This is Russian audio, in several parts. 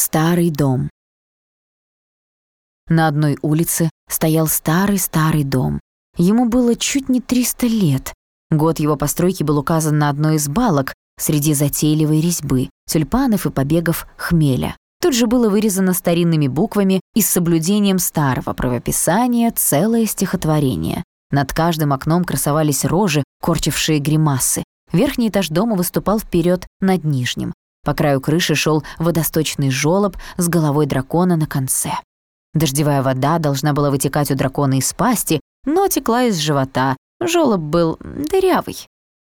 Старый дом. На одной улице стоял старый-старый дом. Ему было чуть не 300 лет. Год его постройки был указан на одной из балок среди затейливой резьбы, тюльпанов и побегов хмеля. Тут же было вырезано старинными буквами и с соблюдением старого правописания целое стихотворение. Над каждым окном красовались рожи, корчившие гримасы. Верхний этаж дома выступал вперед над нижним. По краю крыши шел водосточный жёлоб с головой дракона на конце. Дождевая вода должна была вытекать у дракона из пасти, но текла из живота. Жёлоб был дырявый.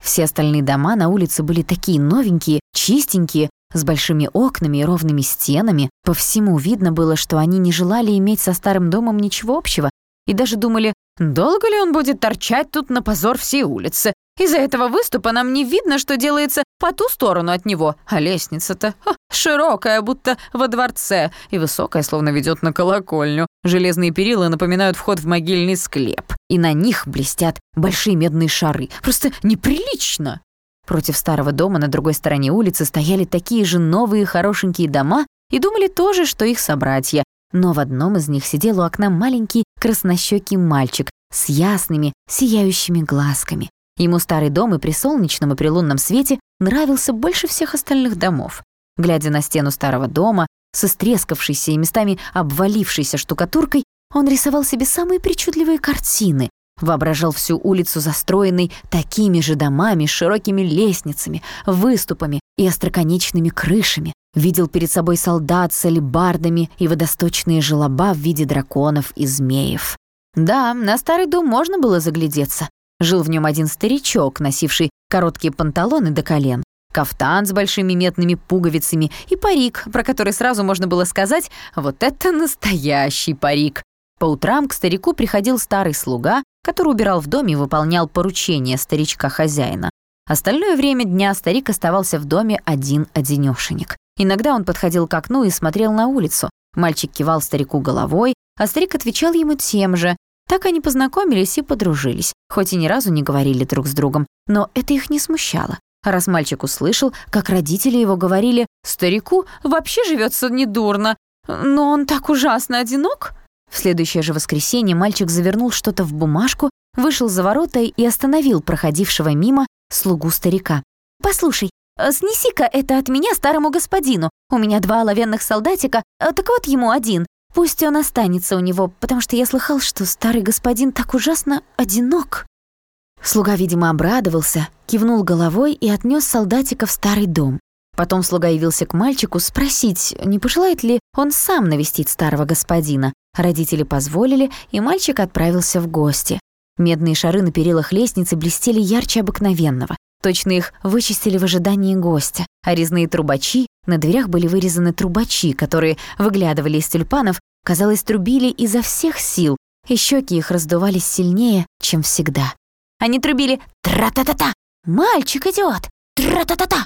Все остальные дома на улице были такие новенькие, чистенькие, с большими окнами и ровными стенами. По всему видно было, что они не желали иметь со старым домом ничего общего и даже думали, долго ли он будет торчать тут на позор всей улицы. Из-за этого выступа нам не видно, что делается по ту сторону от него, а лестница-то широкая, будто во дворце, и высокая, словно ведет на колокольню. Железные перила напоминают вход в могильный склеп, и на них блестят большие медные шары. Просто неприлично. Против старого дома на другой стороне улицы стояли такие же новые хорошенькие дома и думали тоже, что их собратья. Но в одном из них сидел у окна маленький краснощекий мальчик с ясными, сияющими глазками. Ему старый дом и при солнечном и при лунном свете нравился больше всех остальных домов. Глядя на стену старого дома, со стрескавшейся и местами обвалившейся штукатуркой, он рисовал себе самые причудливые картины, воображал всю улицу застроенной такими же домами, широкими лестницами, выступами и остроконечными крышами, видел перед собой солдат с алебардами и водосточные желоба в виде драконов и змеев. Да, на старый дом можно было заглядеться, Жил в нем один старичок, носивший короткие панталоны до колен, кафтан с большими метными пуговицами и парик, про который сразу можно было сказать «вот это настоящий парик». По утрам к старику приходил старый слуга, который убирал в доме и выполнял поручения старичка-хозяина. Остальное время дня старик оставался в доме один-одинёшенек. Иногда он подходил к окну и смотрел на улицу. Мальчик кивал старику головой, а старик отвечал ему тем же, так они познакомились и подружились, хоть и ни разу не говорили друг с другом, но это их не смущало. Раз мальчик услышал, как родители его говорили, «Старику вообще живется недурно, но он так ужасно одинок». В следующее же воскресенье мальчик завернул что-то в бумажку, вышел за ворота и остановил проходившего мимо слугу старика. «Послушай, снеси-ка это от меня старому господину. У меня два оловянных солдатика, так вот ему один. Пусть он останется у него, потому что я слыхал, что старый господин так ужасно одинок». Слуга, видимо, обрадовался, кивнул головой и отнес солдатика в старый дом. Потом слуга явился к мальчику спросить, не пожелает ли он сам навестить старого господина. Родители позволили, и мальчик отправился в гости. Медные шары на перилах лестницы блестели ярче обыкновенного. Точно их вычистили в ожидании гостя, а резные трубачи, на дверях были вырезаны трубачи, которые выглядывали из тюльпанов, казалось, трубили изо всех сил, и щеки их раздувались сильнее, чем всегда. Они трубили «Тра-та-та-та! Мальчик идет! Тра-та-та-та!»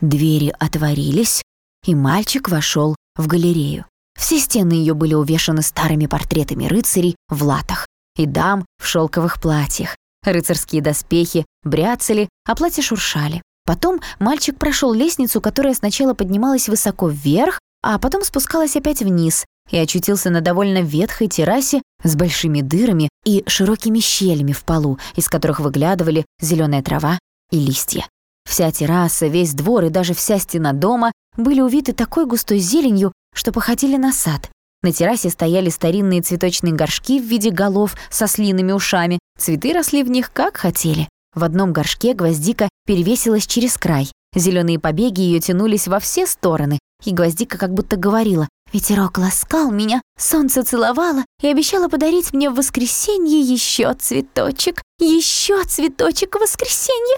Двери отворились, и мальчик вошел в галерею. Все стены ее были увешаны старыми портретами рыцарей в латах и дам в шелковых платьях, Рыцарские доспехи бряцали, а платья шуршали. Потом мальчик прошел лестницу, которая сначала поднималась высоко вверх, а потом спускалась опять вниз, и очутился на довольно ветхой террасе с большими дырами и широкими щелями в полу, из которых выглядывали зеленая трава и листья. Вся терраса, весь двор и даже вся стена дома были увиты такой густой зеленью, что походили на сад. На террасе стояли старинные цветочные горшки в виде голов со слиными ушами. Цветы росли в них как хотели. В одном горшке гвоздика перевесилась через край. Зеленые побеги ее тянулись во все стороны, и гвоздика как будто говорила «Ветерок ласкал меня, солнце целовало и обещало подарить мне в воскресенье еще цветочек, еще цветочек в воскресенье».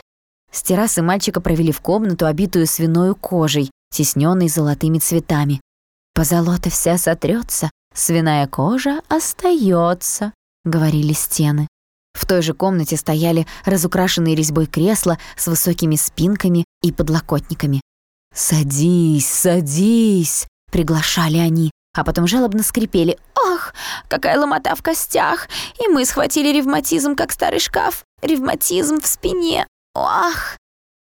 С террасы мальчика провели в комнату, обитую свиной кожей, тесненной золотыми цветами. Позолота вся сотрется, свиная кожа остается, говорили стены. В той же комнате стояли разукрашенные резьбой кресла с высокими спинками и подлокотниками. «Садись, садись!» — приглашали они, а потом жалобно скрипели. «Ах, какая ломота в костях! И мы схватили ревматизм, как старый шкаф. Ревматизм в спине. Ах!»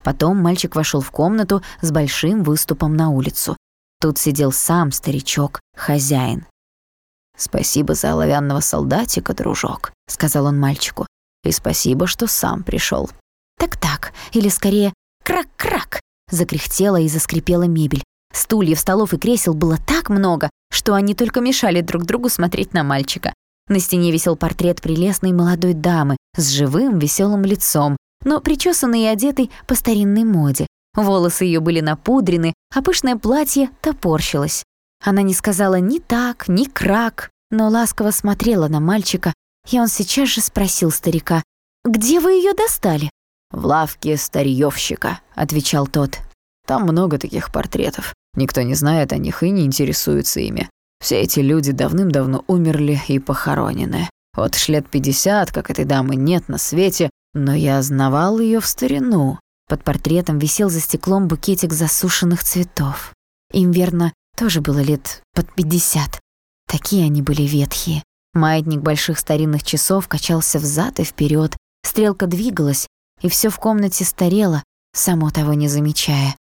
Потом мальчик вошел в комнату с большим выступом на улицу. Тут сидел сам старичок, хозяин. «Спасибо за оловянного солдатика, дружок», — сказал он мальчику. «И спасибо, что сам пришел. «Так-так, или скорее крак-крак», — закряхтела и заскрипела мебель. Стульев, столов и кресел было так много, что они только мешали друг другу смотреть на мальчика. На стене висел портрет прелестной молодой дамы с живым веселым лицом, но причесанной и одетой по старинной моде. Волосы ее были напудрены, а пышное платье топорщилось. Она не сказала ни так, ни крак, но ласково смотрела на мальчика, и он сейчас же спросил старика, «Где вы ее достали?» «В лавке старьёвщика», — отвечал тот. «Там много таких портретов. Никто не знает о них и не интересуется ими. Все эти люди давным-давно умерли и похоронены. Вот ж лет пятьдесят, как этой дамы нет на свете, но я знавал ее в старину». Под портретом висел за стеклом букетик засушенных цветов. Им, верно, тоже было лет под пятьдесят. Такие они были ветхие. Маятник больших старинных часов качался взад и вперед, стрелка двигалась, и все в комнате старело, само того не замечая.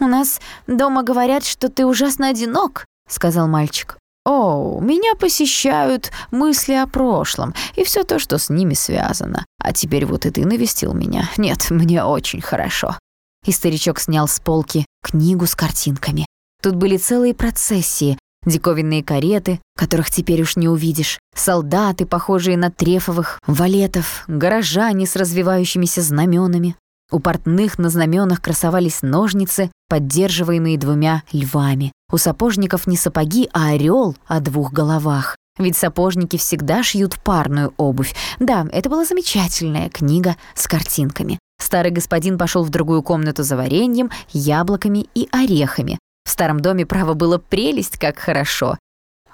«У нас дома говорят, что ты ужасно одинок», — сказал мальчик. «О, меня посещают мысли о прошлом и все то, что с ними связано. А теперь вот и ты навестил меня. Нет, мне очень хорошо». И старичок снял с полки книгу с картинками. Тут были целые процессии, диковинные кареты, которых теперь уж не увидишь, солдаты, похожие на трефовых, валетов, горожане с развивающимися знаменами. У портных на знаменах красовались ножницы, поддерживаемые двумя львами. У сапожников не сапоги, а орел о двух головах. Ведь сапожники всегда шьют парную обувь. Да, это была замечательная книга с картинками. Старый господин пошел в другую комнату за вареньем, яблоками и орехами, в старом доме, право, было прелесть, как хорошо.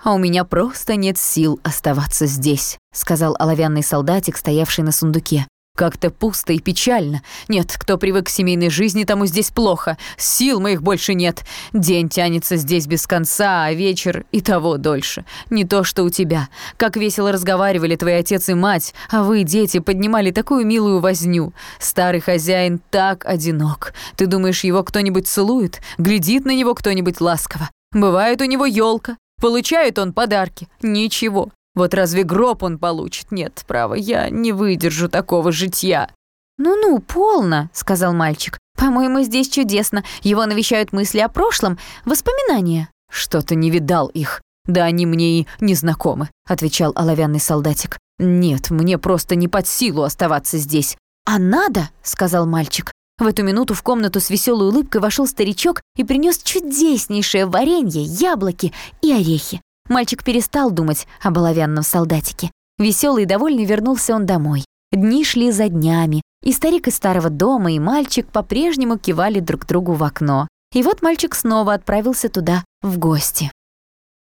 «А у меня просто нет сил оставаться здесь», — сказал оловянный солдатик, стоявший на сундуке. Как-то пусто и печально. Нет, кто привык к семейной жизни, тому здесь плохо. Сил моих больше нет. День тянется здесь без конца, а вечер и того дольше. Не то, что у тебя. Как весело разговаривали твои отец и мать, а вы, дети, поднимали такую милую возню. Старый хозяин так одинок. Ты думаешь, его кто-нибудь целует? Глядит на него кто-нибудь ласково? Бывает у него елка. Получает он подарки. Ничего. Вот разве гроб он получит? Нет, право, я не выдержу такого житья». «Ну-ну, полно», — сказал мальчик. «По-моему, здесь чудесно. Его навещают мысли о прошлом, воспоминания». «Что-то не видал их. Да они мне и не знакомы», — отвечал оловянный солдатик. «Нет, мне просто не под силу оставаться здесь». «А надо», — сказал мальчик. В эту минуту в комнату с веселой улыбкой вошел старичок и принес чудеснейшее варенье, яблоки и орехи. Мальчик перестал думать о оловянном солдатике. Веселый и довольный вернулся он домой. Дни шли за днями, и старик из старого дома, и мальчик по-прежнему кивали друг другу в окно. И вот мальчик снова отправился туда в гости.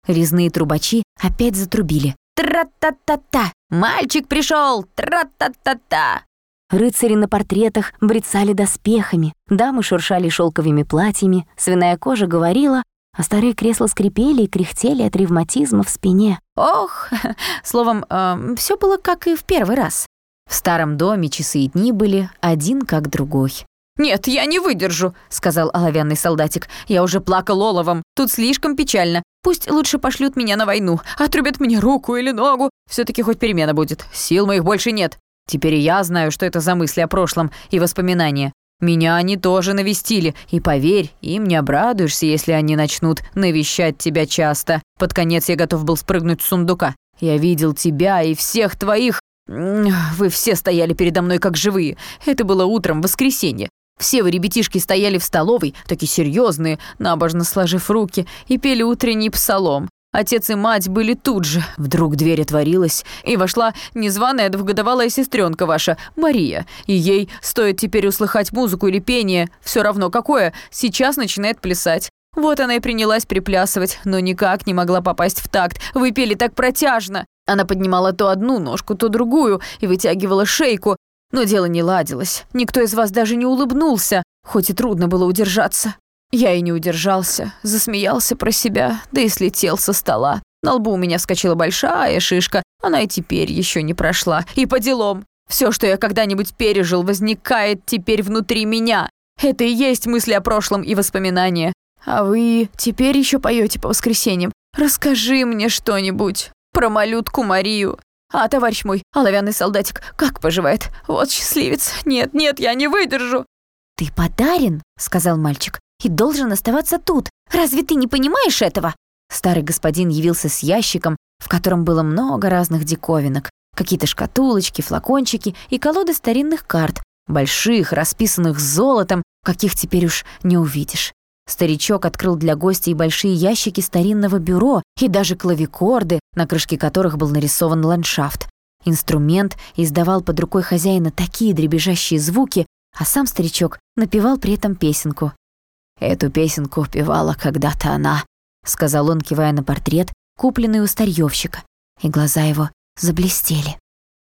Резные трубачи опять затрубили. «Тра-та-та-та! Мальчик пришел! Тра-та-та-та!» Рыцари на портретах брецали доспехами, дамы шуршали шелковыми платьями, свиная кожа говорила, а старые кресла скрипели и кряхтели от ревматизма в спине. Ох, словом, э, все было как и в первый раз. В старом доме часы и дни были один как другой. «Нет, я не выдержу», — сказал оловянный солдатик. «Я уже плакал оловом. Тут слишком печально. Пусть лучше пошлют меня на войну, отрубят мне руку или ногу. все таки хоть перемена будет. Сил моих больше нет. Теперь я знаю, что это за мысли о прошлом и воспоминания. Меня они тоже навестили, и поверь, им не обрадуешься, если они начнут навещать тебя часто. Под конец я готов был спрыгнуть с сундука. Я видел тебя и всех твоих... Вы все стояли передо мной как живые. Это было утром, воскресенье. Все вы, ребятишки, стояли в столовой, такие серьезные, набожно сложив руки, и пели утренний псалом. Отец и мать были тут же. Вдруг дверь отворилась, и вошла незваная двухгодовалая сестренка ваша, Мария. И ей, стоит теперь услыхать музыку или пение, все равно какое, сейчас начинает плясать. Вот она и принялась приплясывать, но никак не могла попасть в такт. Вы пели так протяжно. Она поднимала то одну ножку, то другую и вытягивала шейку. Но дело не ладилось. Никто из вас даже не улыбнулся, хоть и трудно было удержаться. Я и не удержался, засмеялся про себя, да и слетел со стола. На лбу у меня вскочила большая шишка, она и теперь еще не прошла. И по делам. Все, что я когда-нибудь пережил, возникает теперь внутри меня. Это и есть мысли о прошлом и воспоминания. А вы теперь еще поете по воскресеньям. Расскажи мне что-нибудь про малютку Марию. А, товарищ мой, оловянный солдатик, как поживает? Вот счастливец. Нет, нет, я не выдержу. «Ты подарен», — сказал мальчик, «и должен оставаться тут. Разве ты не понимаешь этого?» Старый господин явился с ящиком, в котором было много разных диковинок. Какие-то шкатулочки, флакончики и колоды старинных карт, больших, расписанных золотом, каких теперь уж не увидишь. Старичок открыл для гостей большие ящики старинного бюро и даже клавикорды, на крышке которых был нарисован ландшафт. Инструмент издавал под рукой хозяина такие дребезжащие звуки, а сам старичок напевал при этом песенку. «Эту песенку певала когда-то она», — сказал он, кивая на портрет, купленный у старьёвщика, и глаза его заблестели.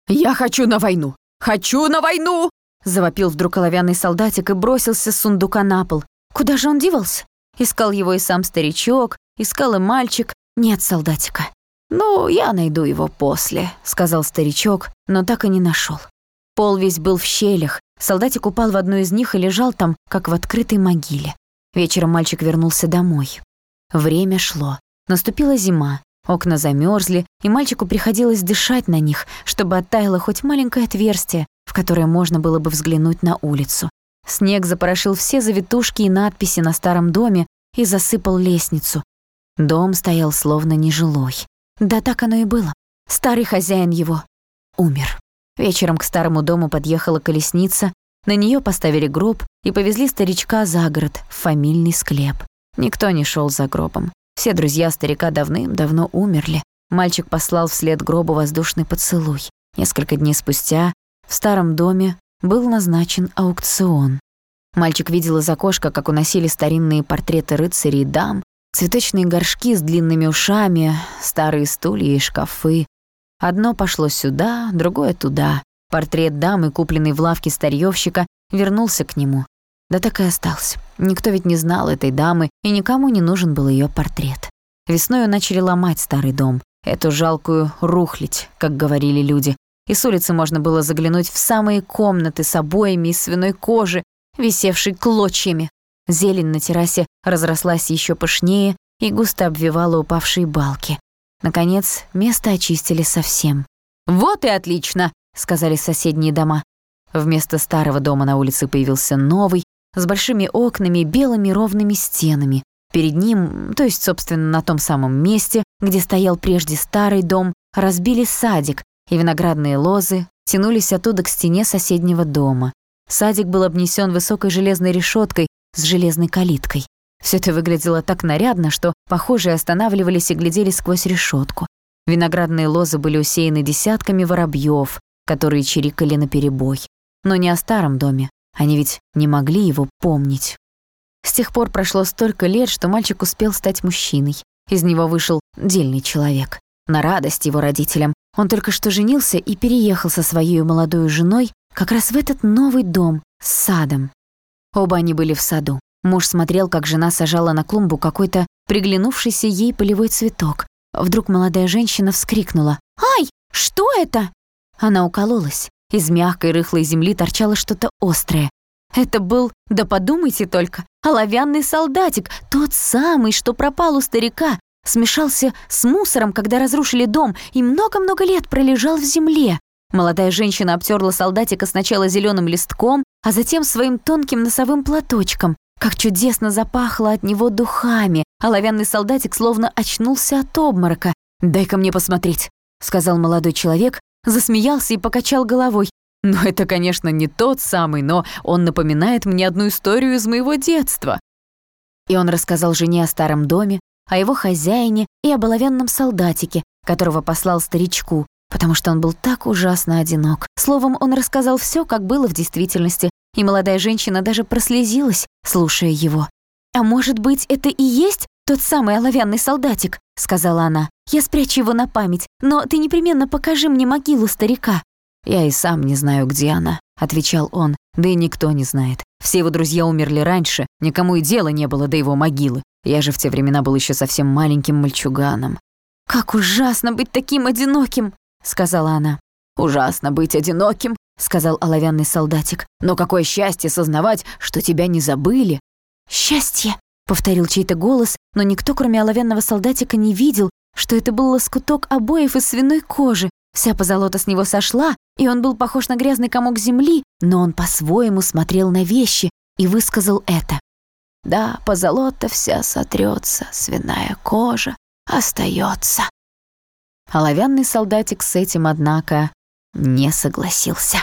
«Я хочу на войну! Хочу на войну!» Завопил вдруг оловянный солдатик и бросился с сундука на пол. Куда же он девался? Искал его и сам старичок, искал и мальчик. Нет солдатика. «Ну, я найду его после», — сказал старичок, но так и не нашел. Пол весь был в щелях, солдатик упал в одну из них и лежал там, как в открытой могиле. Вечером мальчик вернулся домой. Время шло. Наступила зима, окна замерзли, и мальчику приходилось дышать на них, чтобы оттаяло хоть маленькое отверстие, в которое можно было бы взглянуть на улицу. Снег запорошил все завитушки и надписи на старом доме и засыпал лестницу. Дом стоял словно нежилой. Да так оно и было. Старый хозяин его умер. Вечером к старому дому подъехала колесница, на нее поставили гроб и повезли старичка за город, в фамильный склеп. Никто не шел за гробом. Все друзья старика давным-давно умерли. Мальчик послал вслед гробу воздушный поцелуй. Несколько дней спустя в старом доме был назначен аукцион. Мальчик видел из окошка, как уносили старинные портреты рыцарей и дам, цветочные горшки с длинными ушами, старые стулья и шкафы. Одно пошло сюда, другое туда. Портрет дамы, купленный в лавке старьёвщика, вернулся к нему. Да так и остался. Никто ведь не знал этой дамы, и никому не нужен был ее портрет. Весною начали ломать старый дом, эту жалкую рухлить, как говорили люди, и с улицы можно было заглянуть в самые комнаты с обоями из свиной кожи, висевшей клочьями. Зелень на террасе разрослась еще пышнее и густо обвивала упавшие балки. Наконец, место очистили совсем. «Вот и отлично!» — сказали соседние дома. Вместо старого дома на улице появился новый, с большими окнами, белыми ровными стенами. Перед ним, то есть, собственно, на том самом месте, где стоял прежде старый дом, разбили садик, и виноградные лозы тянулись оттуда к стене соседнего дома. Садик был обнесен высокой железной решеткой с железной калиткой. Все это выглядело так нарядно, что похожие останавливались и глядели сквозь решетку. Виноградные лозы были усеяны десятками воробьев, которые чирикали наперебой. Но не о старом доме, они ведь не могли его помнить. С тех пор прошло столько лет, что мальчик успел стать мужчиной. Из него вышел дельный человек. На радость его родителям он только что женился и переехал со своей молодой женой как раз в этот новый дом с садом. Оба они были в саду. Муж смотрел, как жена сажала на клумбу какой-то приглянувшийся ей полевой цветок. Вдруг молодая женщина вскрикнула. «Ай, что это?» Она укололась. Из мягкой рыхлой земли торчало что-то острое. Это был, да подумайте только, оловянный солдатик, тот самый, что пропал у старика, смешался с мусором, когда разрушили дом, и много-много лет пролежал в земле. Молодая женщина обтерла солдатика сначала зеленым листком, а затем своим тонким носовым платочком. Как чудесно запахло от него духами. Оловянный солдатик словно очнулся от обморока. «Дай-ка мне посмотреть», — сказал молодой человек, засмеялся и покачал головой. «Ну, это, конечно, не тот самый, но он напоминает мне одну историю из моего детства». И он рассказал жене о старом доме, о его хозяине и об оловянном солдатике, которого послал старичку, потому что он был так ужасно одинок. Словом, он рассказал все, как было в действительности, и молодая женщина даже прослезилась, слушая его. «А может быть, это и есть тот самый оловянный солдатик?» — сказала она. «Я спрячу его на память, но ты непременно покажи мне могилу старика». «Я и сам не знаю, где она», — отвечал он. «Да и никто не знает. Все его друзья умерли раньше, никому и дела не было до его могилы. Я же в те времена был еще совсем маленьким мальчуганом. «Как ужасно быть таким одиноким!» — сказала она. «Ужасно быть одиноким!» — сказал оловянный солдатик. «Но какое счастье сознавать, что тебя не забыли!» «Счастье!» — повторил чей-то голос, но никто, кроме оловянного солдатика, не видел, что это был лоскуток обоев из свиной кожи. Вся позолота с него сошла, и он был похож на грязный комок земли, но он по-своему смотрел на вещи и высказал это. «Да, позолота вся сотрется, свиная кожа остается. Оловянный солдатик с этим, однако, не согласился.